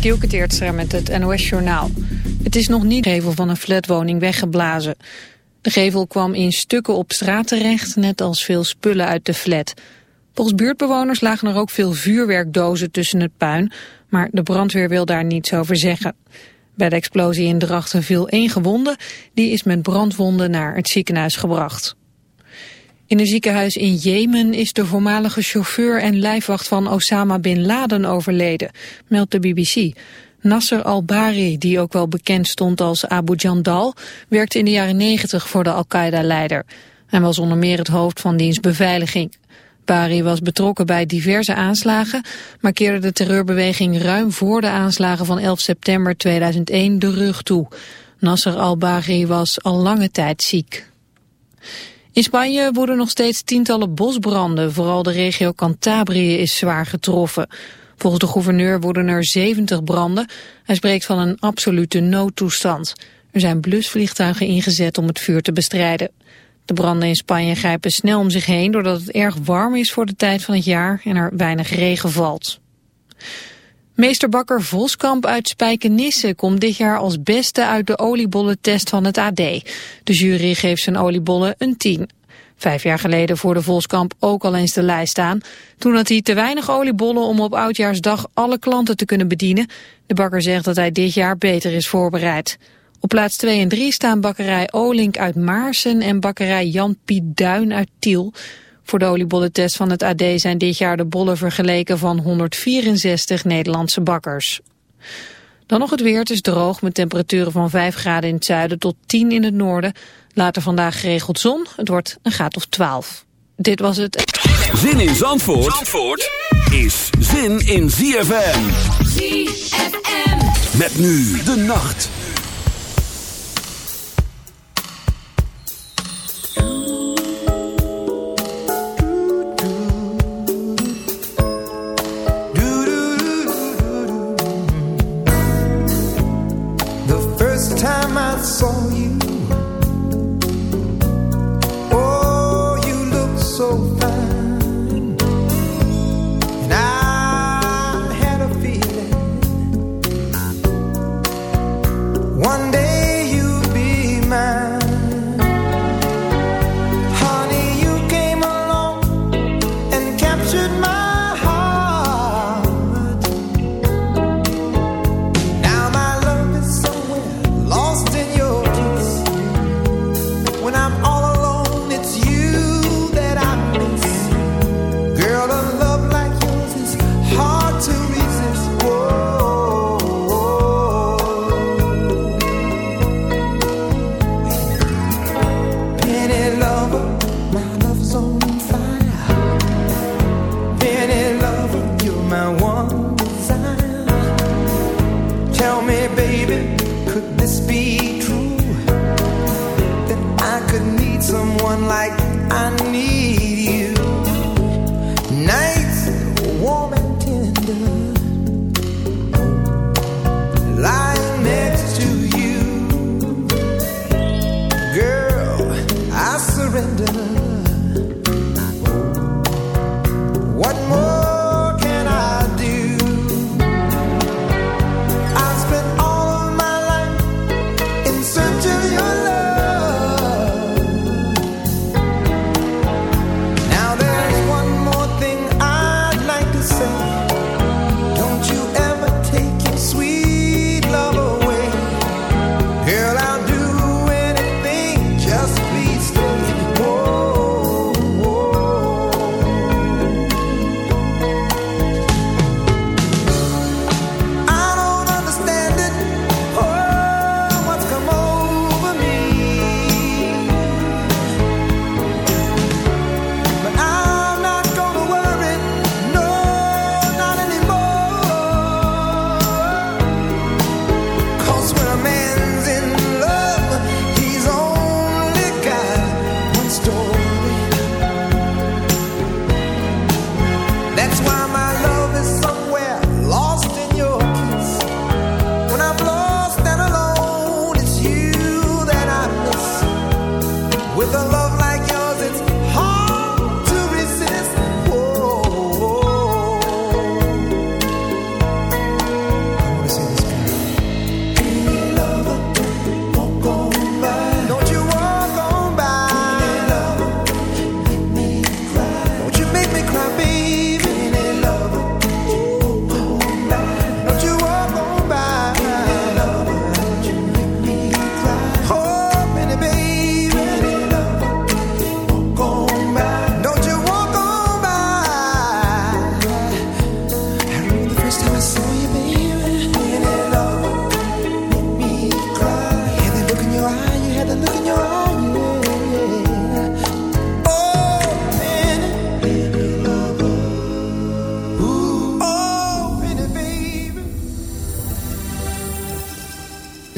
Dielke Teertstra met het NOS-journaal. Het is nog niet gevel van een flatwoning weggeblazen. De gevel kwam in stukken op straat terecht, net als veel spullen uit de flat. Volgens buurtbewoners lagen er ook veel vuurwerkdozen tussen het puin, maar de brandweer wil daar niets over zeggen. Bij de explosie in Drachten viel één gewonde, die is met brandwonden naar het ziekenhuis gebracht. In een ziekenhuis in Jemen is de voormalige chauffeur en lijfwacht van Osama Bin Laden overleden, meldt de BBC. Nasser al-Bari, die ook wel bekend stond als Abu Jandal, werkte in de jaren 90 voor de Al-Qaeda-leider. Hij was onder meer het hoofd van dienst beveiliging. Bari was betrokken bij diverse aanslagen, maar keerde de terreurbeweging ruim voor de aanslagen van 11 september 2001 de rug toe. Nasser al-Bari was al lange tijd ziek. In Spanje worden nog steeds tientallen bosbranden. Vooral de regio Cantabrië is zwaar getroffen. Volgens de gouverneur worden er 70 branden. Hij spreekt van een absolute noodtoestand. Er zijn blusvliegtuigen ingezet om het vuur te bestrijden. De branden in Spanje grijpen snel om zich heen doordat het erg warm is voor de tijd van het jaar en er weinig regen valt. Meesterbakker Voskamp uit Spijkenisse komt dit jaar als beste uit de oliebollentest van het AD. De jury geeft zijn oliebollen een 10. Vijf jaar geleden voerde Voskamp ook al eens de lijst staan. Toen had hij te weinig oliebollen om op Oudjaarsdag alle klanten te kunnen bedienen. De bakker zegt dat hij dit jaar beter is voorbereid. Op plaats 2 en 3 staan bakkerij Olink uit Maarsen en bakkerij Jan Piet Duin uit Tiel. Voor de oliebollentest van het AD zijn dit jaar de bollen vergeleken van 164 Nederlandse bakkers. Dan nog het weer. Het is droog met temperaturen van 5 graden in het zuiden tot 10 in het noorden. Later vandaag geregeld zon. Het wordt een graad of 12. Dit was het. Zin in Zandvoort, Zandvoort is zin in ZFM. ZFM. Met nu de nacht.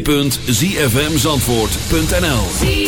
www.zfmzandvoort.nl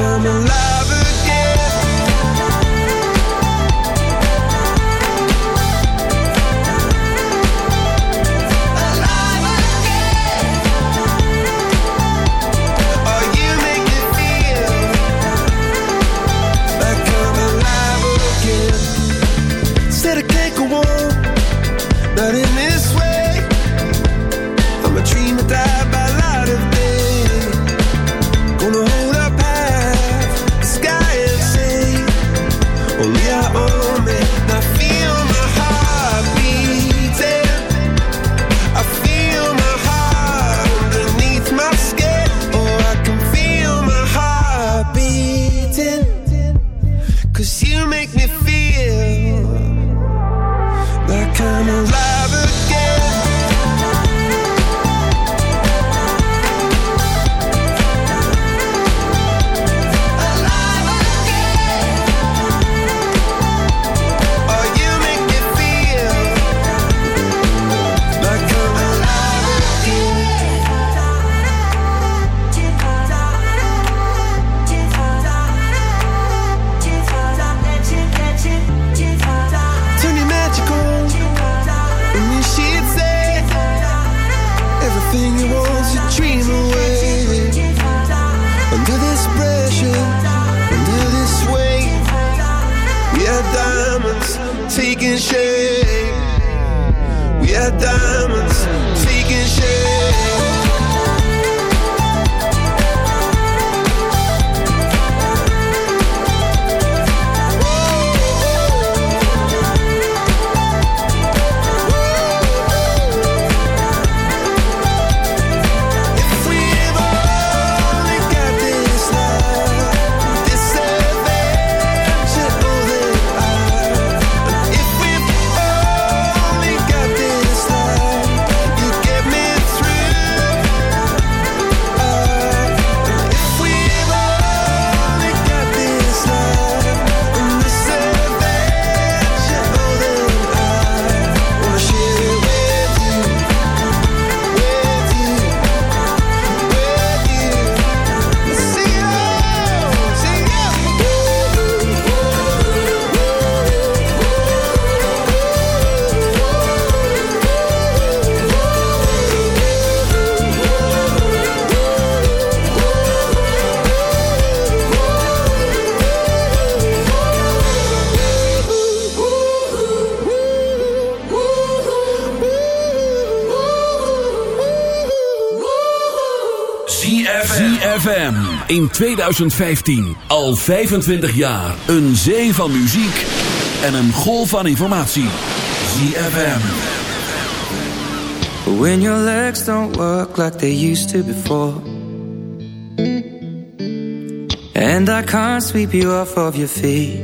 come alive. In 2015. Al 25 jaar. Een zee van muziek en een golf van informatie. ZFM. When your legs don't work like they used to before. And I can't sweep you off of your feet.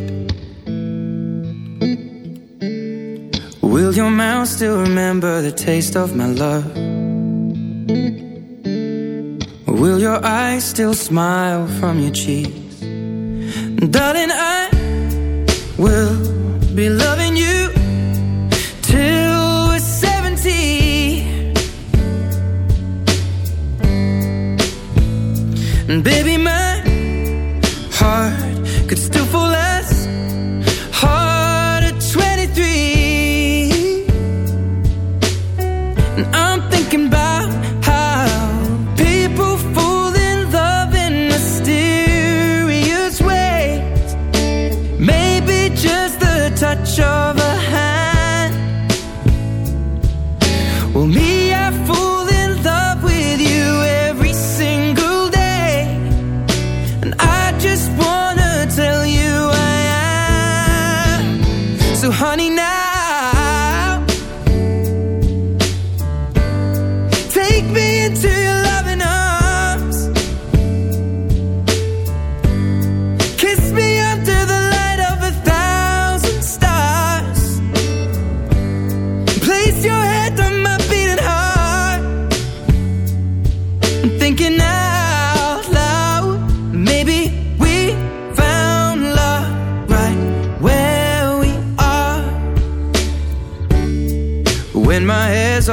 Will your mouth still remember the taste of my love? Your eyes still smile from your cheeks? Darling, I will be loving you till we're 70. And baby, my heart could still fall as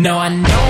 No, I know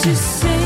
to say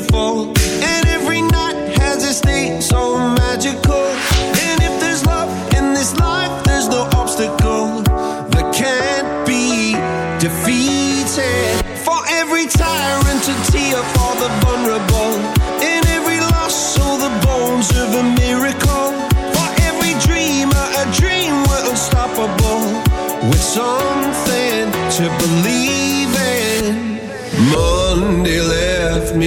beautiful.